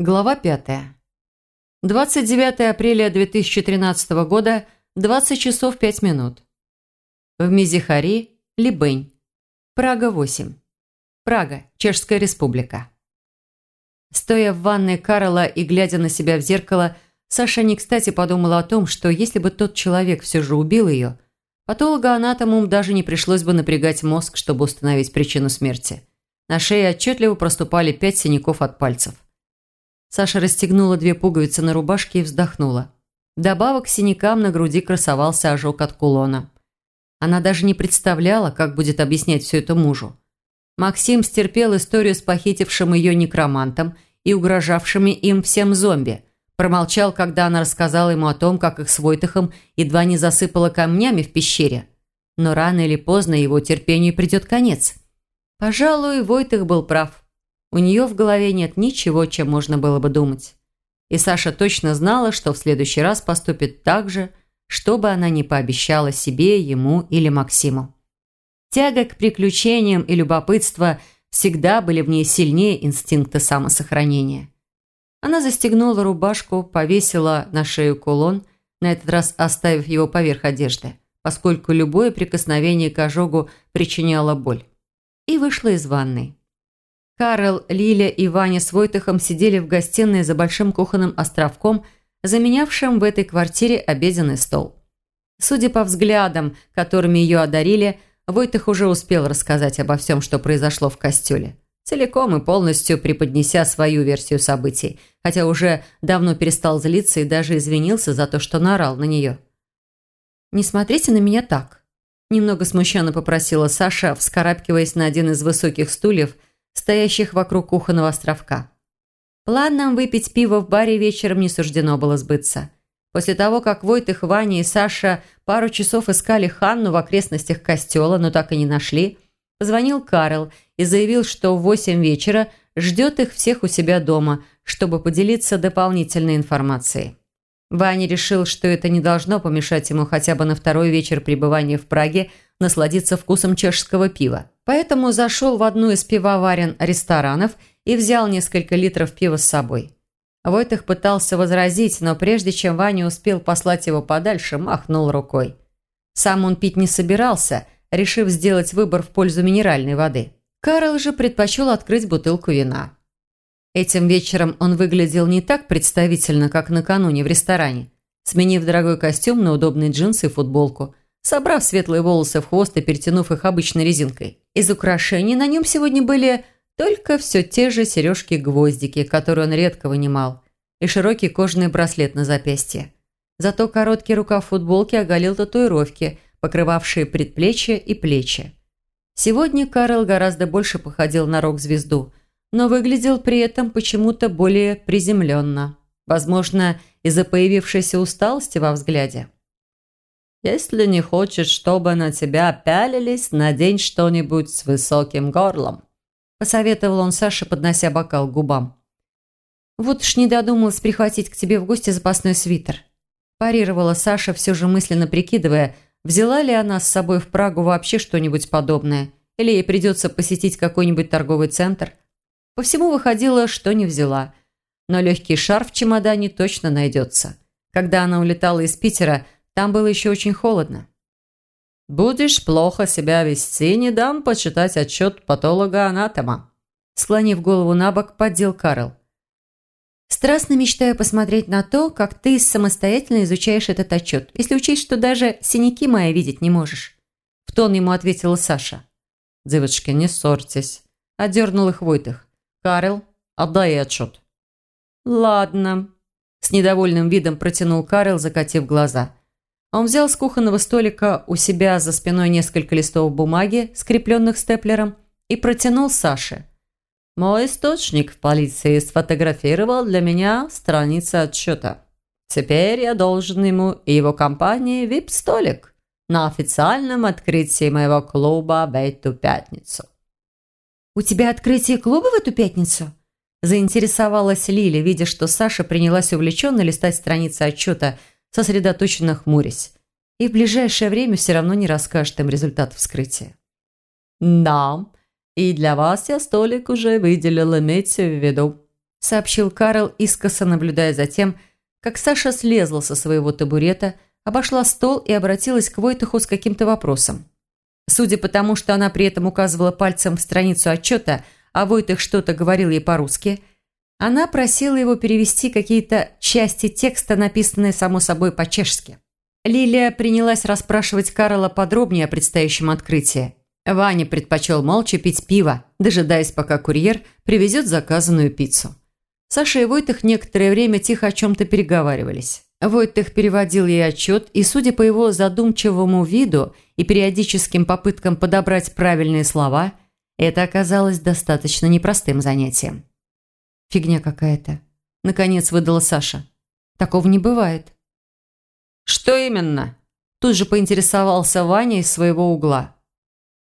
Глава 5. 29 апреля 2013 года, 20 часов 5 минут. В Мизихари, Либень. Прага, 8. Прага, Чешская республика. Стоя в ванной Карла и глядя на себя в зеркало, Саша не кстати подумала о том, что если бы тот человек все же убил ее, патологоанатому даже не пришлось бы напрягать мозг, чтобы установить причину смерти. На шее отчетливо проступали пять синяков от пальцев. Саша расстегнула две пуговицы на рубашке и вздохнула. Добавок синякам на груди красовался ожог от кулона. Она даже не представляла, как будет объяснять все это мужу. Максим стерпел историю с похитившим ее некромантом и угрожавшими им всем зомби. Промолчал, когда она рассказала ему о том, как их с Войтахом едва не засыпала камнями в пещере. Но рано или поздно его терпению придет конец. Пожалуй, Войтах был прав. У нее в голове нет ничего, чем можно было бы думать. И Саша точно знала, что в следующий раз поступит так же, что бы она ни пообещала себе, ему или Максиму. Тяга к приключениям и любопытство всегда были в ней сильнее инстинкта самосохранения. Она застегнула рубашку, повесила на шею кулон, на этот раз оставив его поверх одежды, поскольку любое прикосновение к ожогу причиняло боль, и вышла из ванной. Карл, Лиля и Ваня с Войтыхом сидели в гостиной за большим кухонным островком, заменявшим в этой квартире обеденный стол. Судя по взглядам, которыми ее одарили, Войтых уже успел рассказать обо всем, что произошло в костюле. Целиком и полностью преподнеся свою версию событий, хотя уже давно перестал злиться и даже извинился за то, что наорал на нее. «Не смотрите на меня так», – немного смущенно попросила Саша, вскарабкиваясь на один из высоких стульев – стоящих вокруг кухонного островка. План выпить пиво в баре вечером не суждено было сбыться. После того, как Войтых, Ваня и Саша пару часов искали Ханну в окрестностях костела, но так и не нашли, позвонил Карл и заявил, что в восемь вечера ждет их всех у себя дома, чтобы поделиться дополнительной информацией. Ваня решил, что это не должно помешать ему хотя бы на второй вечер пребывания в Праге насладиться вкусом чешского пива. Поэтому зашел в одну из пивоварен ресторанов и взял несколько литров пива с собой. Войтых пытался возразить, но прежде чем Ваня успел послать его подальше, махнул рукой. Сам он пить не собирался, решив сделать выбор в пользу минеральной воды. Карл же предпочел открыть бутылку вина. Этим вечером он выглядел не так представительно, как накануне в ресторане, сменив дорогой костюм на удобные джинсы и футболку – собрав светлые волосы в хвост и перетянув их обычной резинкой. Из украшений на нем сегодня были только все те же сережки-гвоздики, которые он редко вынимал, и широкий кожаный браслет на запястье. Зато короткий рукав футболки оголил татуировки, покрывавшие предплечья и плечи. Сегодня Карл гораздо больше походил на рок-звезду, но выглядел при этом почему-то более приземленно. Возможно, из-за появившейся усталости во взгляде. Если не хочешь, чтобы на тебя пялились, надень что-нибудь с высоким горлом», – посоветовал он Саше, поднося бокал к губам. «Вот уж не додумалась прихватить к тебе в гости запасной свитер», – парировала Саша, все же мысленно прикидывая, взяла ли она с собой в Прагу вообще что-нибудь подобное, или ей придется посетить какой-нибудь торговый центр. По всему выходило, что не взяла, но легкий шар в чемодане точно найдется. Когда она улетала из Питера – там было еще очень холодно. «Будешь плохо себя вести, не дам почитать отчет патолога-анатома», склонив голову на бок, поддел Карл. «Страстно мечтаю посмотреть на то, как ты самостоятельно изучаешь этот отчет, если учесть, что даже синяки мои видеть не можешь», в тон ему ответила Саша. «Девочки, не ссорьтесь», – одернул их Войтых. «Карл, отдай отчет». «Ладно», – с недовольным видом протянул Карл, закатив глаза. Он взял с кухонного столика у себя за спиной несколько листов бумаги, скрепленных степлером, и протянул Саше. «Мой источник в полиции сфотографировал для меня страницы отчета. Теперь я должен ему и его компании вип-столик на официальном открытии моего клуба в эту пятницу». «У тебя открытие клуба в эту пятницу?» Заинтересовалась Лиля, видя, что Саша принялась увлеченно листать страницы отчета – сосредоточенно хмурясь. И в ближайшее время все равно не расскажет им результат вскрытия. «Да, и для вас я столик уже выделил, имейте в виду», сообщил Карл, искоса наблюдая за тем, как Саша слезла со своего табурета, обошла стол и обратилась к Войтуху с каким-то вопросом. Судя по тому, что она при этом указывала пальцем в страницу отчета, а Войтых что-то говорил ей по-русски, она просила его перевести какие-то части текста, написанные, само собой, по-чешски. Лилия принялась расспрашивать Карла подробнее о предстоящем открытии. Ваня предпочел молча пить пиво, дожидаясь, пока курьер привезет заказанную пиццу. Саша и Войтых некоторое время тихо о чем-то переговаривались. Войтых переводил ей отчет, и, судя по его задумчивому виду и периодическим попыткам подобрать правильные слова, это оказалось достаточно непростым занятием. «Фигня какая-то», – наконец выдала Саша. «Такого не бывает». «Что именно?» – тут же поинтересовался Ваня из своего угла.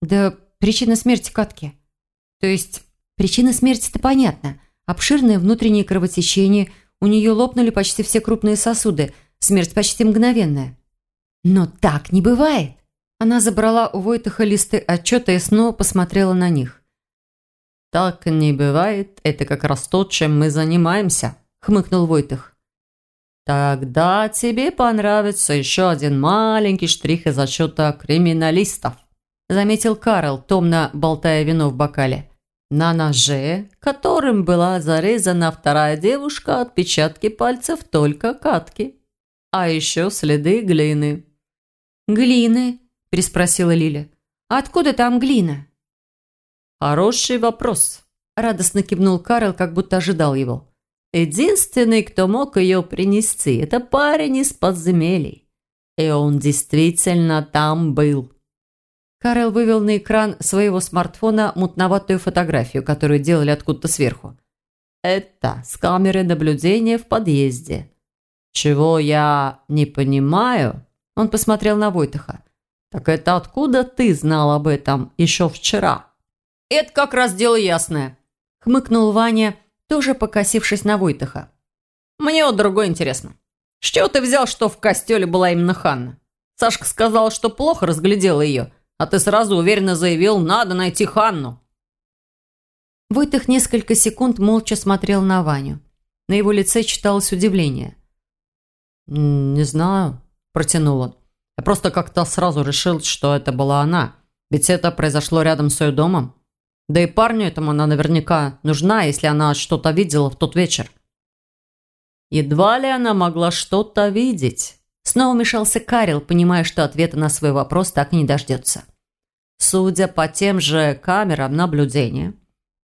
«Да причина смерти Катки. То есть причина смерти-то понятна. Обширное внутреннее кровотечение, у нее лопнули почти все крупные сосуды, смерть почти мгновенная. Но так не бывает. Она забрала у Войтаха листы отчета и снова посмотрела на них. «Так не бывает, это как раз то, чем мы занимаемся», – хмыкнул Войтах. «Тогда тебе понравится еще один маленький штрих из отчета криминалистов», – заметил Карл, томно болтая вино в бокале. На ноже, которым была зарезана вторая девушка, отпечатки пальцев только катки. А еще следы глины. «Глины?» – переспросила Лиля. «Откуда там глина?» «Хороший вопрос», – радостно кивнул Карл, как будто ожидал его. «Единственный, кто мог ее принести, это парень из подземелий. И он действительно там был». Карел вывел на экран своего смартфона мутноватую фотографию, которую делали откуда-то сверху. «Это с камеры наблюдения в подъезде. Чего я не понимаю?» Он посмотрел на Войтаха. «Так это откуда ты знал об этом еще вчера?» «Это как раз дело ясное», – хмыкнул Ваня, тоже покосившись на Войтаха. «Мне вот другое интересно. С чего ты взял, что в костеле была именно Ханна? Сашка сказал, что плохо разглядела ее, а ты сразу уверенно заявил, надо найти Ханну». Войтых несколько секунд молча смотрел на Ваню. На его лице читалось удивление. «Не знаю», – протянул он. «Я просто как-то сразу решил, что это была она. Ведь это произошло рядом с ее домом. Да и парню этому она наверняка нужна, если она что-то видела в тот вечер». Едва ли она могла что-то видеть. Снова мешался Карел, понимая, что ответа на свой вопрос так и не дождется. Судя по тем же камерам наблюдения,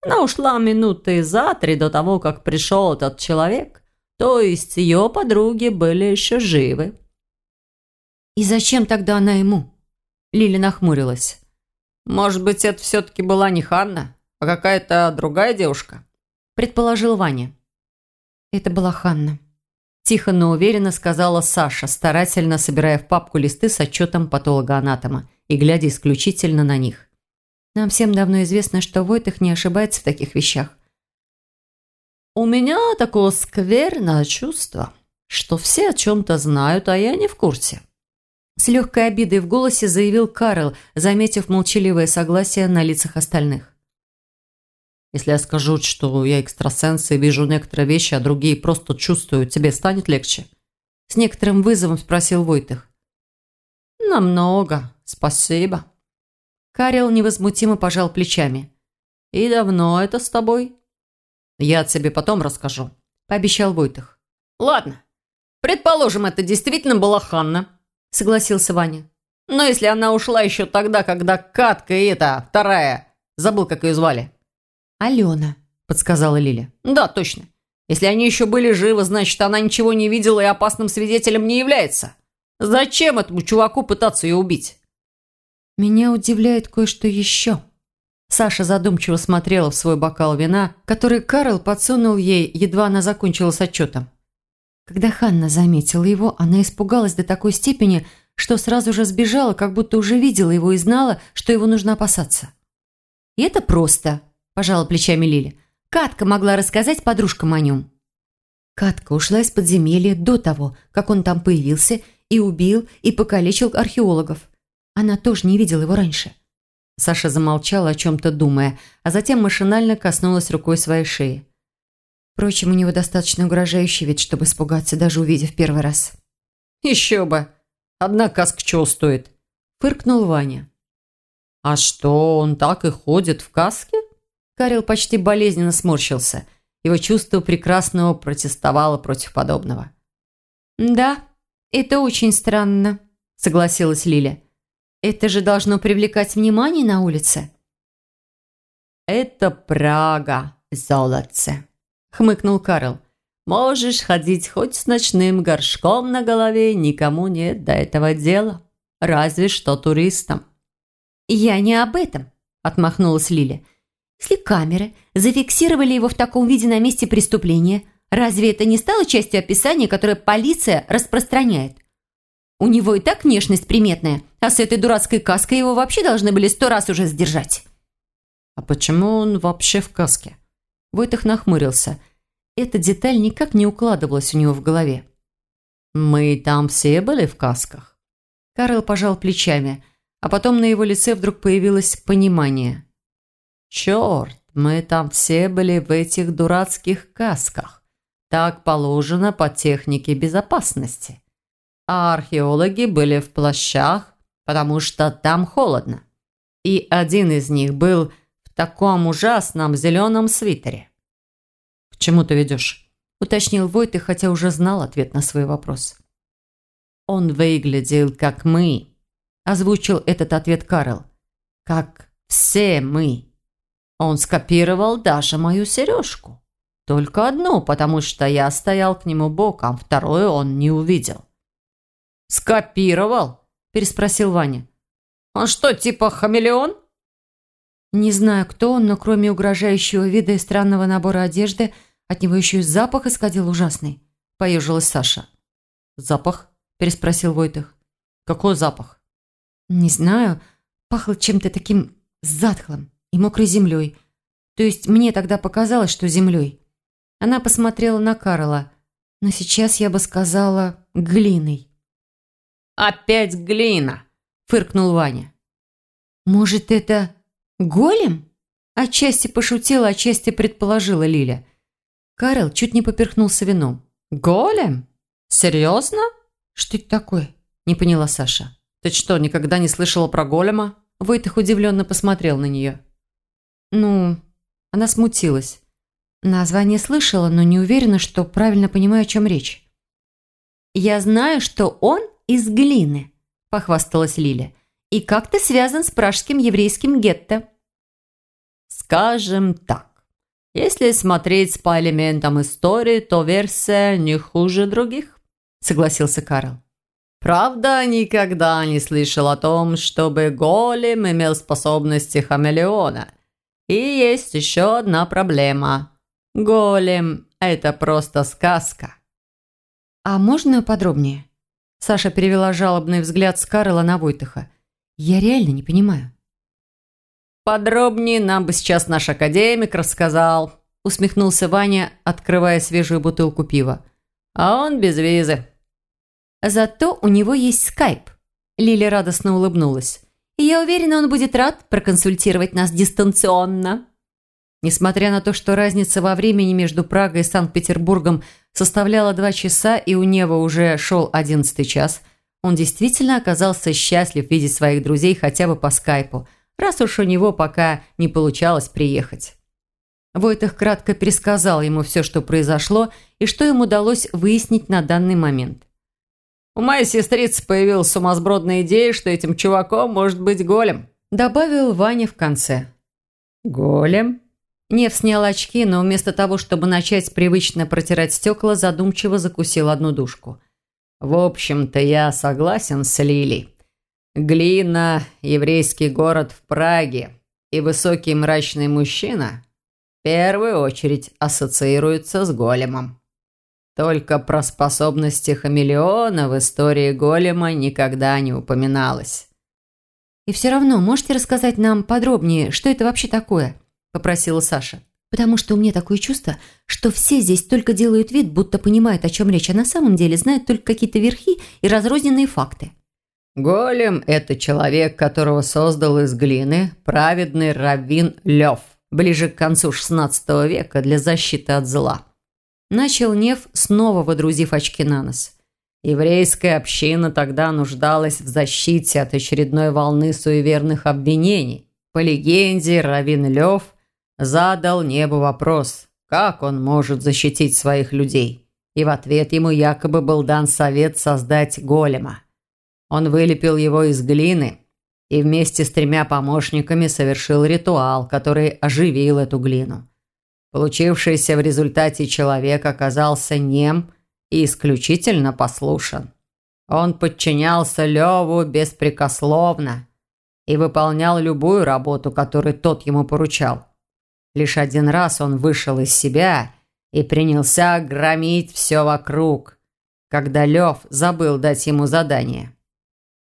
она ушла минуты за три до того, как пришел этот человек. То есть ее подруги были еще живы. «И зачем тогда она ему?» Лили нахмурилась. «Может быть, это все-таки была не Ханна, а какая-то другая девушка?» Предположил Ваня. Это была Ханна. Тихо, но уверенно сказала Саша, старательно собирая в папку листы с отчетом патолога-анатома и глядя исключительно на них. Нам всем давно известно, что Войтых не ошибается в таких вещах. «У меня такое скверное чувство, что все о чем-то знают, а я не в курсе». С легкой обидой в голосе заявил Карл, заметив молчаливое согласие на лицах остальных. Если я скажу, что я экстрасенс и вижу некоторые вещи, а другие просто чувствую, тебе станет легче?» С некоторым вызовом спросил Войтых. «Намного, спасибо». Карел невозмутимо пожал плечами. «И давно это с тобой?» «Я тебе потом расскажу», – пообещал Войтых. «Ладно, предположим, это действительно была Ханна», – согласился Ваня. «Но если она ушла еще тогда, когда Катка и эта, вторая, забыл, как ее звали, «Алена», – подсказала Лиля. «Да, точно. Если они еще были живы, значит, она ничего не видела и опасным свидетелем не является. Зачем этому чуваку пытаться ее убить?» «Меня удивляет кое-что еще». Саша задумчиво смотрела в свой бокал вина, который Карл подсунул ей, едва она закончила с отчетом. Когда Ханна заметила его, она испугалась до такой степени, что сразу же сбежала, как будто уже видела его и знала, что его нужно опасаться. И это просто –– пожала плечами Лили. «Катка могла рассказать подружкам о нем». Катка ушла из подземелья до того, как он там появился и убил и покалечил археологов. Она тоже не видела его раньше. Саша замолчала, о чем-то думая, а затем машинально коснулась рукой своей шеи. Впрочем, у него достаточно угрожающий вид, чтобы испугаться, даже увидев первый раз. «Еще бы! Одна каска чего стоит?» – фыркнул Ваня. «А что, он так и ходит в каске?» Карел почти болезненно сморщился. Его чувство прекрасного протестовало против подобного. «Да, это очень странно», – согласилась Лиля. «Это же должно привлекать внимание на улице». «Это Прага, золотце», – хмыкнул Карл. «Можешь ходить хоть с ночным горшком на голове, никому нет до этого дела. Разве что туристам». «Я не об этом», – отмахнулась Лиля. «Если камеры зафиксировали его в таком виде на месте преступления, разве это не стало частью описания, которое полиция распространяет? У него и так внешность приметная, а с этой дурацкой каской его вообще должны были сто раз уже сдержать». «А почему он вообще в каске?» Войтых нахмурился. Эта деталь никак не укладывалась у него в голове. «Мы там все были в касках?» Карл пожал плечами, а потом на его лице вдруг появилось понимание. «Черт, мы там все были в этих дурацких касках. Так положено по технике безопасности. А археологи были в плащах, потому что там холодно. И один из них был таком ужасном зеленом свитере. «К чему ты ведешь?» – уточнил Войт, хотя уже знал ответ на свой вопрос. «Он выглядел, как мы», – озвучил этот ответ Карл. «Как все мы. Он скопировал даже мою сережку. Только одну, потому что я стоял к нему боком, вторую он не увидел». «Скопировал?» – переспросил Ваня. «Он что, типа хамелеон?» Не знаю, кто он, но кроме угрожающего вида и странного набора одежды, от него еще и запах исходил ужасный. Поежилась Саша. «Запах?» – переспросил Войтых. «Какой запах?» «Не знаю. Пахло чем-то таким затхлым и мокрой землей. То есть мне тогда показалось, что землей». Она посмотрела на Карла, но сейчас я бы сказала глиной. «Опять глина!» – фыркнул Ваня. «Может, это «Голем?» Отчасти пошутила, отчасти предположила Лиля. Карл чуть не поперхнулся вином. «Голем? Серьезно?» «Что это такое?» Не поняла Саша. «Ты что, никогда не слышала про голема?» Войтых удивленно посмотрел на нее. «Ну...» Она смутилась. Название слышала, но не уверена, что правильно понимаю, о чем речь. «Я знаю, что он из глины», – похвасталась Лиля и как-то связан с пражским еврейским гетто. Скажем так, если смотреть по элементам истории, то версия не хуже других, согласился Карл. Правда, никогда не слышал о том, чтобы голем имел способности хамелеона. И есть еще одна проблема. Голем – это просто сказка. «А можно подробнее?» Саша перевела жалобный взгляд с Карла на Войтыха. Я реально не понимаю. «Подробнее нам бы сейчас наш академик рассказал», усмехнулся Ваня, открывая свежую бутылку пива. «А он без визы». «Зато у него есть скайп», Лили радостно улыбнулась. «И я уверена, он будет рад проконсультировать нас дистанционно». Несмотря на то, что разница во времени между Прагой и Санкт-Петербургом составляла два часа, и у Нева уже шел одиннадцатый час – он действительно оказался счастлив видеть своих друзей хотя бы по скайпу, раз уж у него пока не получалось приехать. Войтых кратко пересказал ему все, что произошло и что им удалось выяснить на данный момент. «У моей сестрицы появилась сумасбродная идея, что этим чуваком может быть голем», добавил Ваня в конце. «Голем?» Нев снял очки, но вместо того, чтобы начать привычно протирать стекла, задумчиво закусил одну дужку – в общем-то, я согласен с Лилей. Глина, еврейский город в Праге и высокий мрачный мужчина в первую очередь ассоциируются с големом. Только про способности хамелеона в истории голема никогда не упоминалось. «И все равно можете рассказать нам подробнее, что это вообще такое?» – попросила Саша потому что у меня такое чувство, что все здесь только делают вид, будто понимают, о чем речь, а на самом деле знают только какие-то верхи и разрозненные факты. Голем – это человек, которого создал из глины праведный раввин Лев ближе к концу XVI века для защиты от зла. Начал Нев, снова водрузив очки на нос. Еврейская община тогда нуждалась в защите от очередной волны суеверных обвинений. По легенде, Равин Лев задал небу вопрос, как он может защитить своих людей. И в ответ ему якобы был дан совет создать голема. Он вылепил его из глины и вместе с тремя помощниками совершил ритуал, который оживил эту глину. Получившийся в результате человек оказался нем и исключительно послушен. Он подчинялся Леву беспрекословно и выполнял любую работу, которую тот ему поручал. Лишь один раз он вышел из себя и принялся громить все вокруг, когда Лев забыл дать ему задание.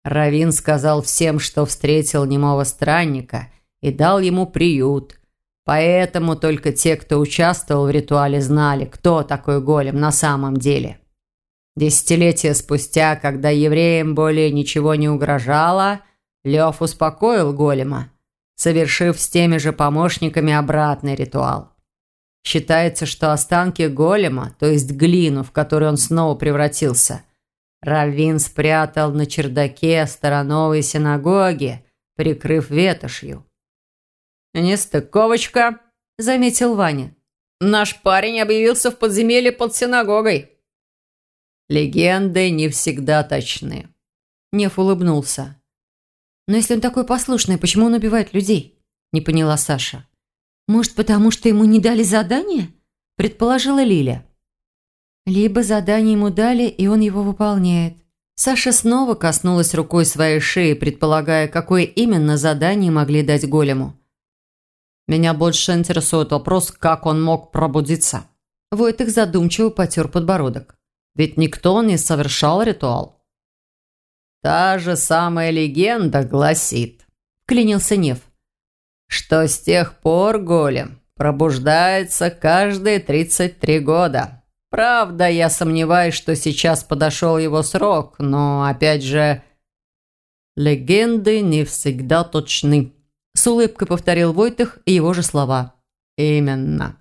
Равин сказал всем, что встретил немого странника и дал ему приют. Поэтому только те, кто участвовал в ритуале, знали, кто такой голем на самом деле. Десятилетия спустя, когда евреям более ничего не угрожало, Лев успокоил голема, совершив с теми же помощниками обратный ритуал. Считается, что останки голема, то есть глину, в которую он снова превратился – Раввин спрятал на чердаке стороновой синагоги, прикрыв ветошью. «Нестыковочка», — заметил Ваня. «Наш парень объявился в подземелье под синагогой». Легенды не всегда точны. Неф улыбнулся. «Но если он такой послушный, почему он убивает людей?» Не поняла Саша. «Может, потому что ему не дали задание?» Предположила Лиля. Либо задание ему дали, и он его выполняет. Саша снова коснулась рукой своей шеи, предполагая, какое именно задание могли дать голему. «Меня больше интересует вопрос, как он мог пробудиться». Войтых задумчиво потер подбородок. «Ведь никто не совершал ритуал». «Та же самая легенда гласит», – клянился Нев, «что с тех пор голем пробуждается каждые 33 года». Правда, я сомневаюсь, что сейчас подошел его срок, но, опять же, легенды не всегда точны. С улыбкой повторил Войтых и его же слова. Именно.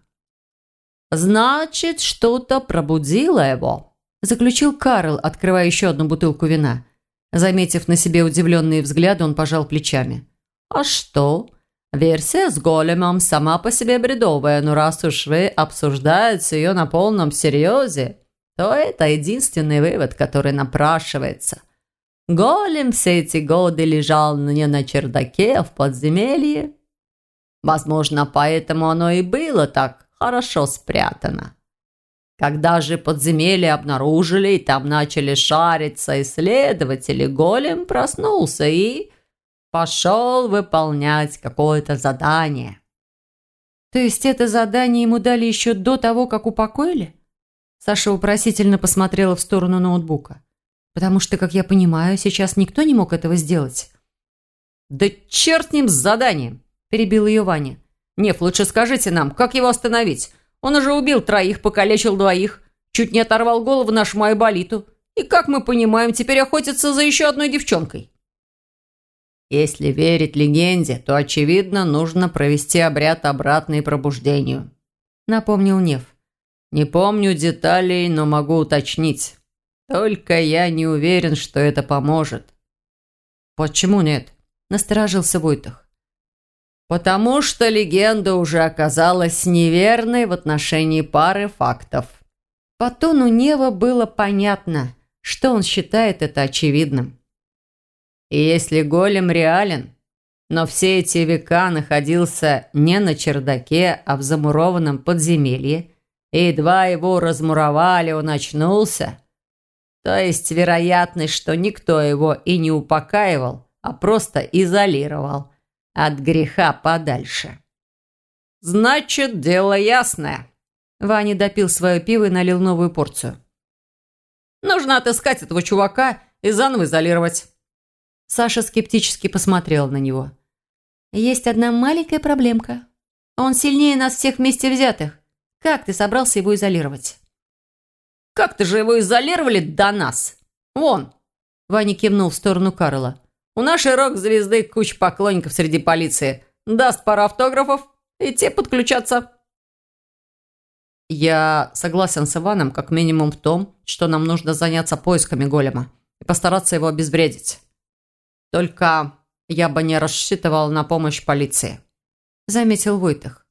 «Значит, что-то пробудило его», – заключил Карл, открывая еще одну бутылку вина. Заметив на себе удивленные взгляды, он пожал плечами. «А что? Версия с големом сама по себе бредовая, но раз уж вы обсуждаете ее на полном серьезе, то это единственный вывод, который напрашивается. Голем все эти годы лежал не на чердаке, а в подземелье. Возможно, поэтому оно и было так хорошо спрятано. Когда же подземелье обнаружили и там начали шариться исследователи, голем проснулся и пошел выполнять какое-то задание». «То есть это задание ему дали еще до того, как упокоили?» Саша вопросительно посмотрела в сторону ноутбука. «Потому что, как я понимаю, сейчас никто не мог этого сделать». «Да черт ним с заданием!» – перебил ее Ваня. «Неф, лучше скажите нам, как его остановить? Он уже убил троих, покалечил двоих, чуть не оторвал голову нашему Айболиту. И, как мы понимаем, теперь охотится за еще одной девчонкой». Если верить легенде, то, очевидно, нужно провести обряд обратной пробуждению», – напомнил Нев. «Не помню деталей, но могу уточнить. Только я не уверен, что это поможет». «Почему нет?» – насторожился Войтах. «Потому что легенда уже оказалась неверной в отношении пары фактов». По тону Нева было понятно, что он считает это очевидным. И если голем реален, но все эти века находился не на чердаке, а в замурованном подземелье, и едва его размуровали, он очнулся, то есть вероятность, что никто его и не упокаивал, а просто изолировал от греха подальше. «Значит, дело ясное». Ваня допил свое пиво и налил новую порцию. «Нужно отыскать этого чувака и заново изолировать». Саша скептически посмотрел на него. «Есть одна маленькая проблемка. Он сильнее нас всех вместе взятых. Как ты собрался его изолировать?» «Как-то же его изолировали до нас. Вон!» Ваня кивнул в сторону Карла. «У нашей рок-звезды куча поклонников среди полиции. Даст пару автографов, и те подключатся». Я согласен с Иваном как минимум в том, что нам нужно заняться поисками голема и постараться его обезвредить. Только я бы не рассчитывал на помощь полиции», – заметил Войтых.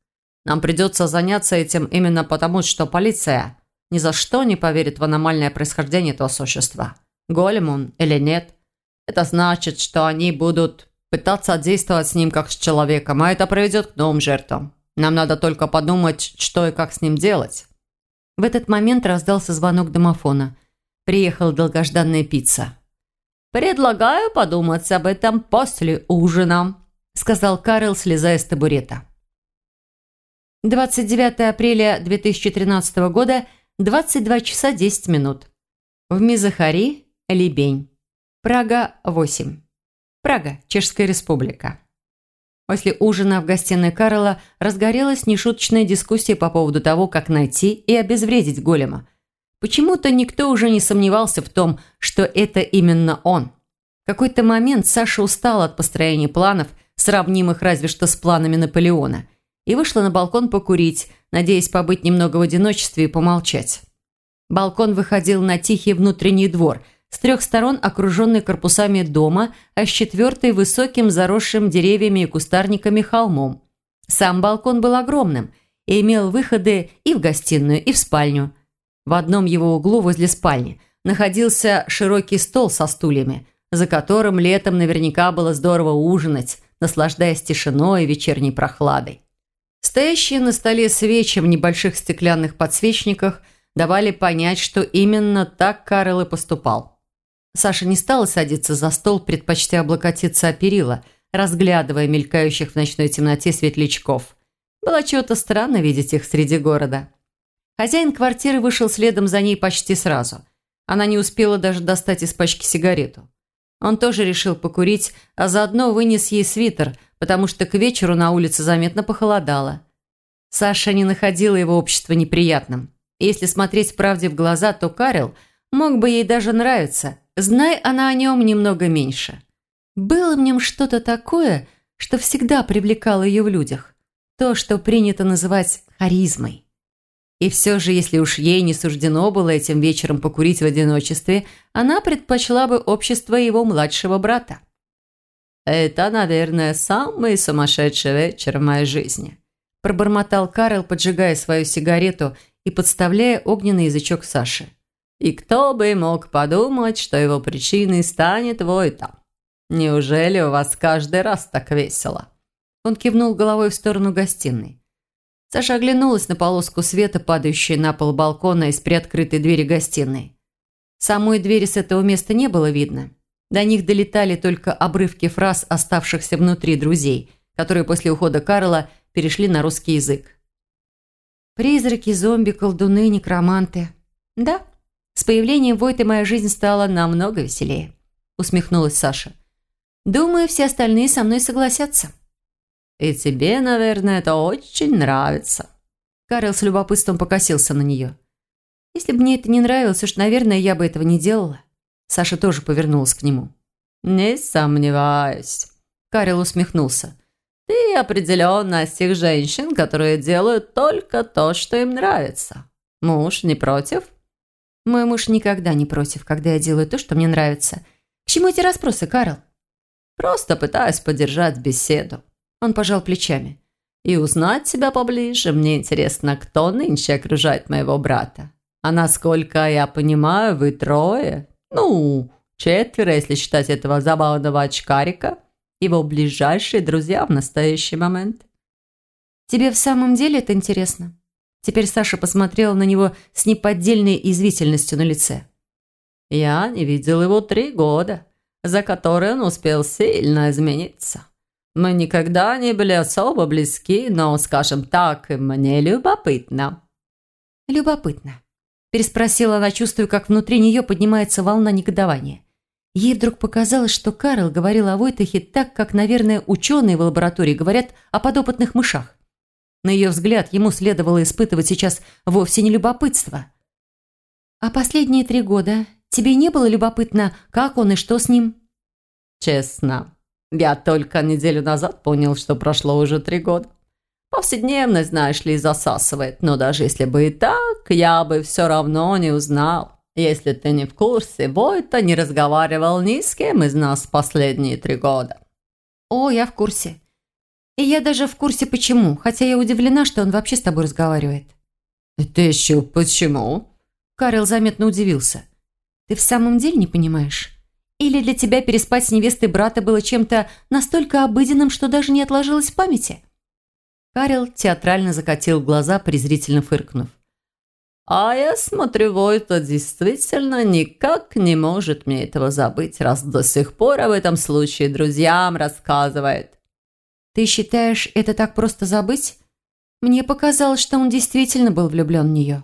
«Нам придется заняться этим именно потому, что полиция ни за что не поверит в аномальное происхождение этого существа. Голем он или нет. Это значит, что они будут пытаться действовать с ним как с человеком, а это приведет к новым жертвам. Нам надо только подумать, что и как с ним делать». В этот момент раздался звонок домофона. Приехала долгожданная пицца. «Предлагаю подумать об этом после ужина», сказал Карл, слезая с табурета. 29 апреля 2013 года, 22 часа 10 минут. В Мизахари, Либень. Прага, 8. Прага, Чешская республика. После ужина в гостиной Карла разгорелась нешуточная дискуссия по поводу того, как найти и обезвредить голема. Почему-то никто уже не сомневался в том, что это именно он. В какой-то момент Саша устала от построения планов, сравнимых разве что с планами Наполеона, и вышла на балкон покурить, надеясь побыть немного в одиночестве и помолчать. Балкон выходил на тихий внутренний двор – с трех сторон окруженный корпусами дома, а с четвертой – высоким, заросшим деревьями и кустарниками холмом. Сам балкон был огромным и имел выходы и в гостиную, и в спальню. В одном его углу возле спальни находился широкий стол со стульями, за которым летом наверняка было здорово ужинать, наслаждаясь тишиной и вечерней прохладой. Стоящие на столе свечи в небольших стеклянных подсвечниках давали понять, что именно так Карл и поступал. Саша не стала садиться за стол, предпочтя облокотиться о перила, разглядывая мелькающих в ночной темноте светлячков. Было чего-то странно видеть их среди города. Хозяин квартиры вышел следом за ней почти сразу. Она не успела даже достать из пачки сигарету. Он тоже решил покурить, а заодно вынес ей свитер, потому что к вечеру на улице заметно похолодало. Саша не находила его общество неприятным. если смотреть правде в глаза, то Карел мог бы ей даже нравиться – Знай она о нем немного меньше. Было в нем что-то такое, что всегда привлекало ее в людях. То, что принято называть харизмой. И все же, если уж ей не суждено было этим вечером покурить в одиночестве, она предпочла бы общество его младшего брата. «Это, наверное, самый сумасшедший вечер в моей жизни», пробормотал Карл, поджигая свою сигарету и подставляя огненный язычок Саши. И кто бы мог подумать, что его причиной станет Войта? Неужели у вас каждый раз так весело?» Он кивнул головой в сторону гостиной. Саша оглянулась на полоску света, падающую на пол балкона из приоткрытой двери гостиной. Самой двери с этого места не было видно. До них долетали только обрывки фраз оставшихся внутри друзей, которые после ухода Карла перешли на русский язык. «Призраки, зомби, колдуны, некроманты. Да, с появлением Войты моя жизнь стала намного веселее», – усмехнулась Саша. «Думаю, все остальные со мной согласятся». «И тебе, наверное, это очень нравится». Карл с любопытством покосился на нее. «Если бы мне это не нравилось, уж, наверное, я бы этого не делала». Саша тоже повернулась к нему. «Не сомневаюсь». Карл усмехнулся. «Ты определенно из тех женщин, которые делают только то, что им нравится. Муж не против?» Мой муж никогда не против, когда я делаю то, что мне нравится. К чему эти расспросы, Карл? Просто пытаюсь поддержать беседу. Он пожал плечами. И узнать тебя поближе. Мне интересно, кто нынче окружает моего брата. А насколько я понимаю, вы трое. Ну, четверо, если считать этого забавного очкарика. Его ближайшие друзья в настоящий момент. Тебе в самом деле это интересно? Теперь Саша посмотрела на него с неподдельной извительностью на лице. «Я не видел его три года, за которые он успел сильно измениться. Мы никогда не были особо близки, но, скажем так, мне любопытно». «Любопытно», – переспросила она, чувствуя, как внутри нее поднимается волна негодования. Ей вдруг показалось, что Карл говорил о Войтахе так, как, наверное, ученые в лаборатории говорят о подопытных мышах. На ее взгляд, ему следовало испытывать сейчас вовсе не любопытство. «А последние три года тебе не было любопытно, как он и что с ним?» «Честно, я только неделю назад понял, что прошло уже три года. Повседневность, знаешь ли, засасывает. Но даже если бы и так, я бы все равно не узнал. Если ты не в курсе, Войта не разговаривал ни с кем из нас последние три года. О, я в курсе. И я даже в курсе почему, хотя я удивлена, что он вообще с тобой разговаривает. Это еще почему? Карел заметно удивился. Ты в самом деле не понимаешь? Или для тебя переспать с невестой брата было чем-то настолько обыденным, что даже не отложилось в памяти? Карел театрально закатил глаза, презрительно фыркнув. «А я смотрю, Войта действительно никак не может мне этого забыть, раз до сих пор об этом случае друзьям рассказывает». «Ты считаешь, это так просто забыть? Мне показалось, что он действительно был влюблен в нее».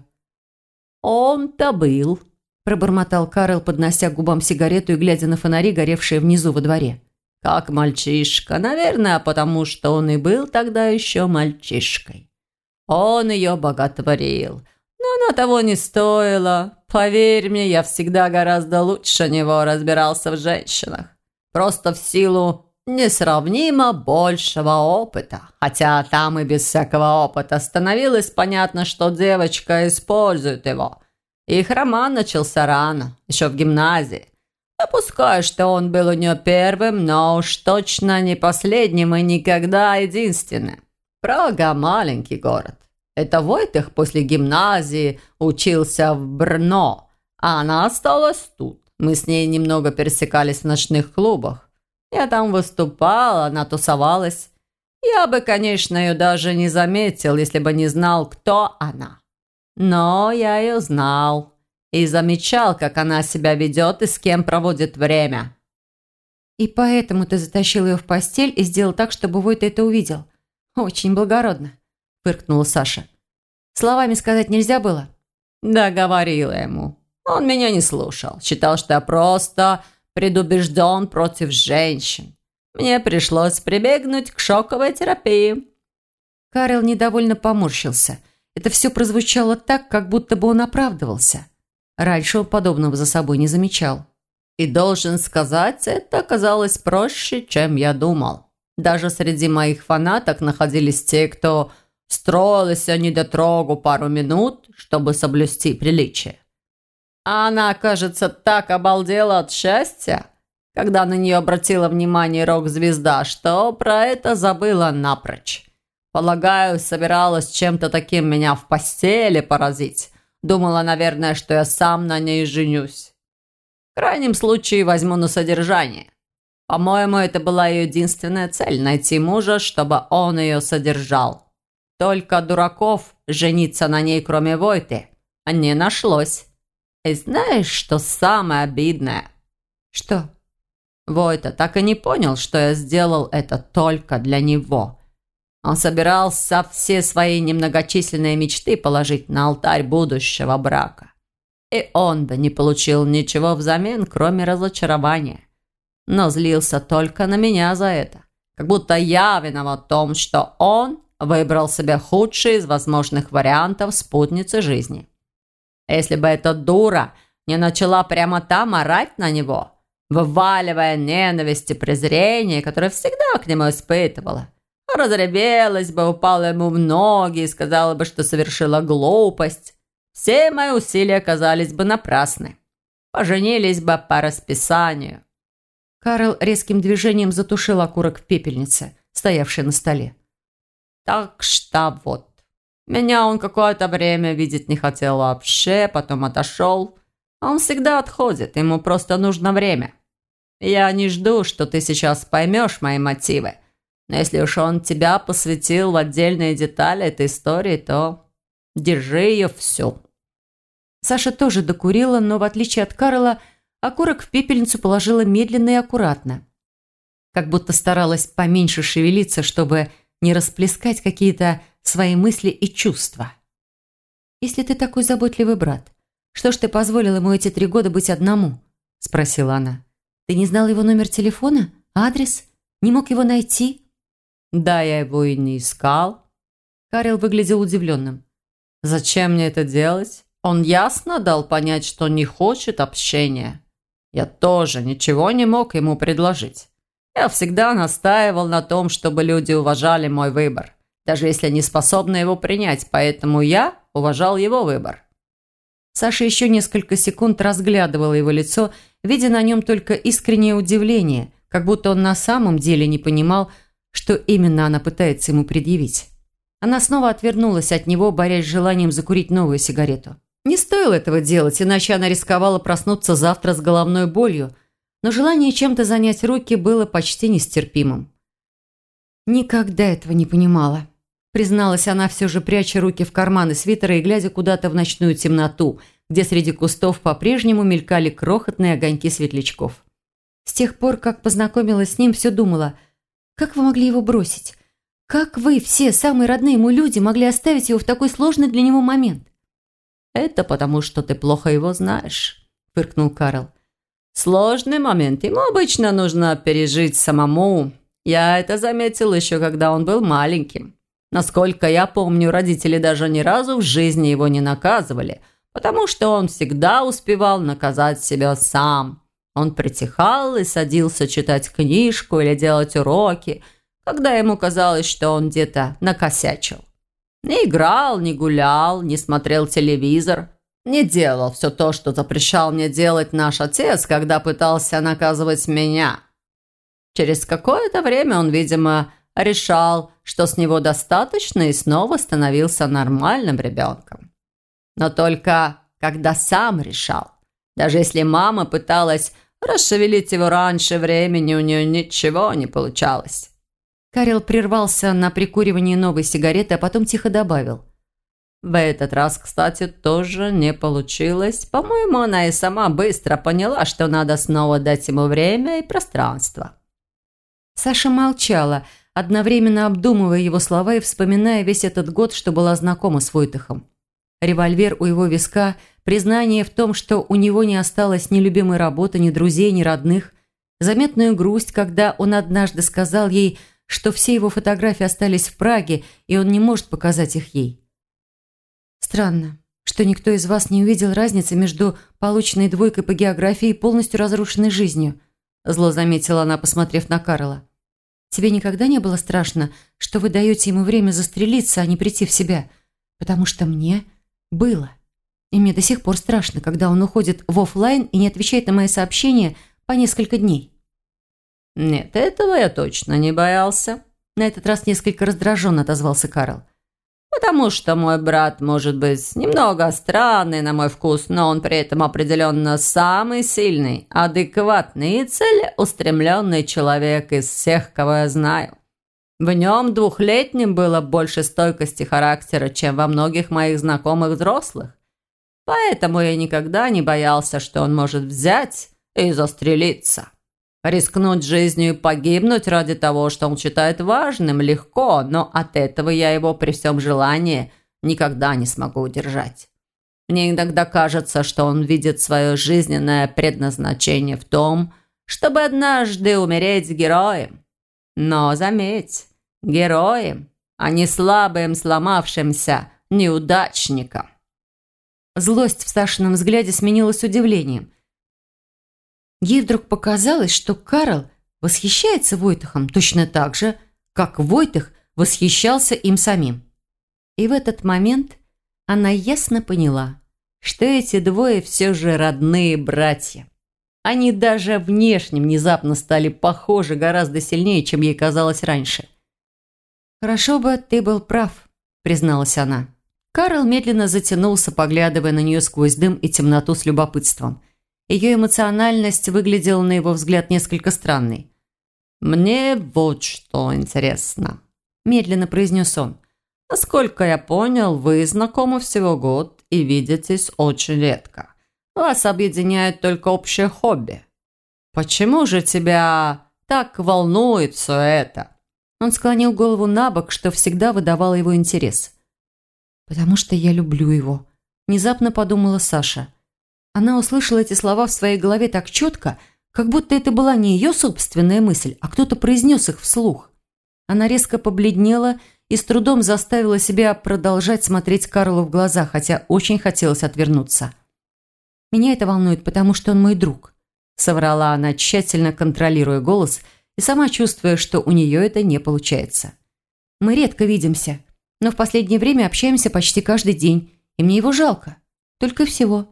«Он-то был», – пробормотал Карл, поднося к губам сигарету и глядя на фонари, горевшие внизу во дворе. «Как мальчишка, наверное, потому что он и был тогда еще мальчишкой. Он ее боготворил, но она того не стоила. Поверь мне, я всегда гораздо лучше него разбирался в женщинах. Просто в силу несравнимо большего опыта. Хотя там и без всякого опыта становилось понятно, что девочка использует его. Их роман начался рано, еще в гимназии. Допускаю, что он был у нее первым, но уж точно не последним и никогда единственным. Прага – маленький город. Это Войтых после гимназии учился в Брно, а она осталась тут. Мы с ней немного пересекались в ночных клубах. Я там выступала, она тусовалась. Я бы, конечно, ее даже не заметил, если бы не знал, кто она. Но я ее знал и замечал, как она себя ведет и с кем проводит время. И поэтому ты затащил ее в постель и сделал так, чтобы Войта это увидел. Очень благородно, фыркнула Саша. Словами сказать нельзя было? Да, говорила ему. Он меня не слушал. Считал, что я просто предубежден против женщин. Мне пришлось прибегнуть к шоковой терапии». Карел недовольно поморщился. Это все прозвучало так, как будто бы он оправдывался. Раньше он подобного за собой не замечал. И должен сказать, это оказалось проще, чем я думал. Даже среди моих фанаток находились те, кто строились они дотрогу пару минут, чтобы соблюсти приличие. А она, кажется, так обалдела от счастья, когда на нее обратила внимание рок-звезда, что про это забыла напрочь. Полагаю, собиралась чем-то таким меня в постели поразить. Думала, наверное, что я сам на ней женюсь. В крайнем случае возьму на содержание. По-моему, это была ее единственная цель – найти мужа, чтобы он ее содержал. Только дураков жениться на ней, кроме Войты, не нашлось. И знаешь, что самое обидное? Что? Войта так и не понял, что я сделал это только для него. Он собирался все свои немногочисленные мечты положить на алтарь будущего брака. И он бы не получил ничего взамен, кроме разочарования. Но злился только на меня за это. Как будто я виноват в том, что он выбрал себе худший из возможных вариантов спутницы жизни. Если бы эта дура не начала прямо там орать на него, вываливая ненависть и презрение, которое всегда к нему испытывала, разребелась бы, упала ему в ноги и сказала бы, что совершила глупость, все мои усилия оказались бы напрасны. Поженились бы по расписанию. Карл резким движением затушил окурок в пепельнице, стоявшей на столе. Так что вот. Меня он какое-то время видеть не хотел вообще, потом отошел. Он всегда отходит, ему просто нужно время. Я не жду, что ты сейчас поймешь мои мотивы. Но если уж он тебя посвятил в отдельные детали этой истории, то держи ее всю». Саша тоже докурила, но в отличие от Карла, окурок в пепельницу положила медленно и аккуратно. Как будто старалась поменьше шевелиться, чтобы не расплескать какие-то свои мысли и чувства. «Если ты такой заботливый брат, что ж ты позволил ему эти три года быть одному?» – спросила она. «Ты не знал его номер телефона? Адрес? Не мог его найти?» «Да, я его и не искал». Карел выглядел удивленным. «Зачем мне это делать? Он ясно дал понять, что не хочет общения. Я тоже ничего не мог ему предложить. Я всегда настаивал на том, чтобы люди уважали мой выбор даже если не способна его принять, поэтому я уважал его выбор». Саша еще несколько секунд разглядывала его лицо, видя на нем только искреннее удивление, как будто он на самом деле не понимал, что именно она пытается ему предъявить. Она снова отвернулась от него, борясь с желанием закурить новую сигарету. Не стоило этого делать, иначе она рисковала проснуться завтра с головной болью, но желание чем-то занять руки было почти нестерпимым. Никогда этого не понимала. Призналась она, все же пряча руки в карманы свитера и глядя куда-то в ночную темноту, где среди кустов по-прежнему мелькали крохотные огоньки светлячков. С тех пор, как познакомилась с ним, все думала, как вы могли его бросить? Как вы, все самые родные ему люди, могли оставить его в такой сложный для него момент? «Это потому, что ты плохо его знаешь», – фыркнул Карл. «Сложный момент. Ему обычно нужно пережить самому. Я это заметил еще, когда он был маленьким. Насколько я помню, родители даже ни разу в жизни его не наказывали, потому что он всегда успевал наказать себя сам. Он притихал и садился читать книжку или делать уроки, когда ему казалось, что он где-то накосячил. Не играл, не гулял, не смотрел телевизор, не делал все то, что запрещал мне делать наш отец, когда пытался наказывать меня. Через какое-то время он, видимо, решал, что с него достаточно и снова становился нормальным ребенком. Но только когда сам решал. Даже если мама пыталась расшевелить его раньше времени, у нее ничего не получалось. Карел прервался на прикуривании новой сигареты, а потом тихо добавил. В этот раз, кстати, тоже не получилось. По-моему, она и сама быстро поняла, что надо снова дать ему время и пространство. Саша молчала, одновременно обдумывая его слова и вспоминая весь этот год, что была знакома с Войтыхом. Револьвер у его виска, признание в том, что у него не осталось ни любимой работы, ни друзей, ни родных, заметную грусть, когда он однажды сказал ей, что все его фотографии остались в Праге, и он не может показать их ей. Странно, что никто из вас не увидел разницы между полученной двойкой по географии и полностью разрушенной жизнью, зло заметила она, посмотрев на Карла. Тебе никогда не было страшно, что вы даете ему время застрелиться, а не прийти в себя? Потому что мне было. И мне до сих пор страшно, когда он уходит в офлайн и не отвечает на мои сообщения по несколько дней. «Нет, этого я точно не боялся», – на этот раз несколько раздраженно отозвался Карл. «Потому что мой брат может быть немного странный на мой вкус, но он при этом определенно самый сильный, адекватный и целеустремленный человек из всех, кого я знаю. В нем двухлетним было больше стойкости характера, чем во многих моих знакомых взрослых. Поэтому я никогда не боялся, что он может взять и застрелиться. Рискнуть жизнью и погибнуть ради того, что он считает важным, легко, но от этого я его при всем желании никогда не смогу удержать. Мне иногда кажется, что он видит свое жизненное предназначение в том, чтобы однажды умереть героем. Но заметь, героем, а не слабым, сломавшимся неудачником. Злость в Сашином взгляде сменилась удивлением – Ей вдруг показалось, что Карл восхищается Войтахом точно так же, как Войтах восхищался им самим. И в этот момент она ясно поняла, что эти двое все же родные братья. Они даже внешне внезапно стали похожи гораздо сильнее, чем ей казалось раньше. «Хорошо бы ты был прав», – призналась она. Карл медленно затянулся, поглядывая на нее сквозь дым и темноту с любопытством – ее эмоциональность выглядела, на его взгляд, несколько странной. «Мне вот что интересно», – медленно произнес он. «Насколько я понял, вы знакомы всего год и видитесь очень редко. Вас объединяет только общее хобби. Почему же тебя так волнует все это?» Он склонил голову на бок, что всегда выдавало его интерес. «Потому что я люблю его», – внезапно подумала Саша – она услышала эти слова в своей голове так четко, как будто это была не ее собственная мысль, а кто-то произнес их вслух. Она резко побледнела и с трудом заставила себя продолжать смотреть Карлу в глаза, хотя очень хотелось отвернуться. «Меня это волнует, потому что он мой друг», – соврала она, тщательно контролируя голос и сама чувствуя, что у нее это не получается. Мы редко видимся, но в последнее время общаемся почти каждый день, и мне его жалко. Только всего».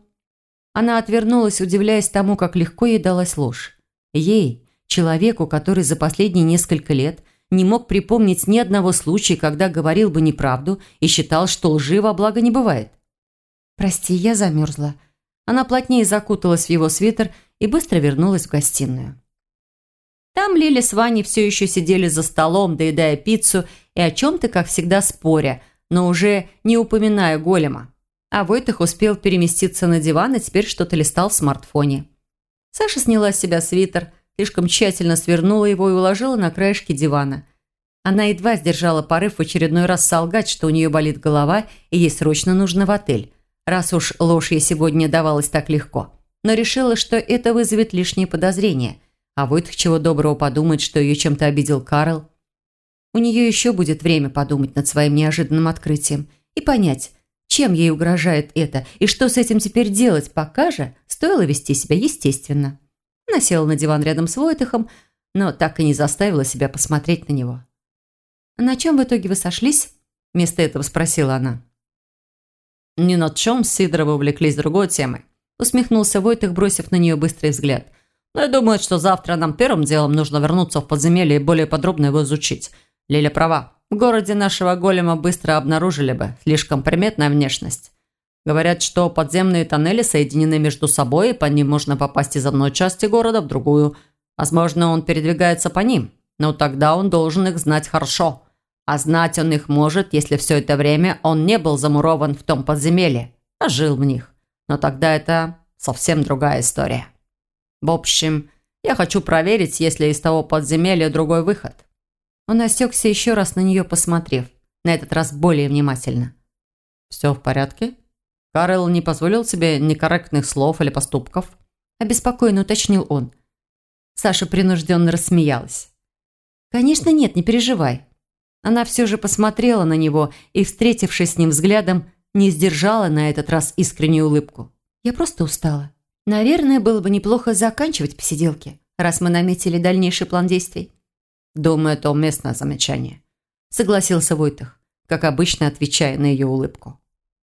Она отвернулась, удивляясь тому, как легко ей далась ложь. Ей, человеку, который за последние несколько лет не мог припомнить ни одного случая, когда говорил бы неправду и считал, что лжи во благо не бывает. «Прости, я замерзла». Она плотнее закуталась в его свитер и быстро вернулась в гостиную. Там Лили с Ваней все еще сидели за столом, доедая пиццу и о чем-то, как всегда, споря, но уже не упоминая голема. А Войтых успел переместиться на диван и теперь что-то листал в смартфоне. Саша сняла с себя свитер, слишком тщательно свернула его и уложила на краешке дивана. Она едва сдержала порыв в очередной раз солгать, что у нее болит голова и ей срочно нужно в отель раз уж ложь ей сегодня давалась так легко. Но решила, что это вызовет лишние подозрения. А Войтх чего доброго подумает, что ее чем-то обидел Карл. У нее еще будет время подумать над своим неожиданным открытием и понять, чем ей угрожает это и что с этим теперь делать, пока же стоило вести себя естественно. Она села на диван рядом с Войтыхом, но так и не заставила себя посмотреть на него. «На чем в итоге вы сошлись?» Вместо этого спросила она. «Ни над чем Сидоровы увлеклись другой темой», усмехнулся Войтых, бросив на нее быстрый взгляд. «Но я думаю, что завтра нам первым делом нужно вернуться в подземелье и более подробно его изучить. Лиля права. В городе нашего голема быстро обнаружили бы слишком приметная внешность. Говорят, что подземные тоннели соединены между собой, и по ним можно попасть из одной части города в другую. Возможно, он передвигается по ним, но тогда он должен их знать хорошо. А знать он их может, если все это время он не был замурован в том подземелье, а жил в них. Но тогда это совсем другая история. В общем, я хочу проверить, есть ли из того подземелья другой выход». Он осекся еще раз на нее посмотрев, на этот раз более внимательно. «Все в порядке? Карл не позволил себе некорректных слов или поступков?» Обеспокоенно уточнил он. Саша принужденно рассмеялась. «Конечно нет, не переживай. Она все же посмотрела на него и, встретившись с ним взглядом, не сдержала на этот раз искреннюю улыбку. «Я просто устала. Наверное, было бы неплохо заканчивать посиделки, раз мы наметили дальнейший план действий». «Думаю, это уместное замечание», – согласился Войтах, как обычно отвечая на ее улыбку.